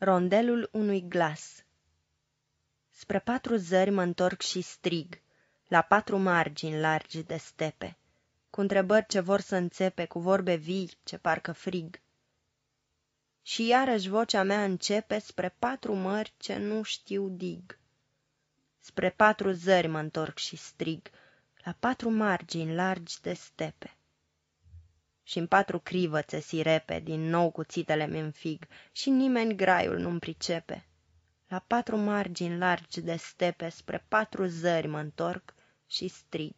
Rondelul unui glas Spre patru zări mă întorc și strig, La patru margini largi de stepe, Cu întrebări ce vor să înțepe, Cu vorbe vii ce parcă frig. Și iarăși vocea mea începe Spre patru mări ce nu știu dig. Spre patru zări mă întorc și strig, La patru margini largi de stepe și în patru crivățe sirepe din nou cuțitele mi înfig și nimeni graiul nu-mi pricepe. La patru margini largi de stepe spre patru zări mă întorc și strig.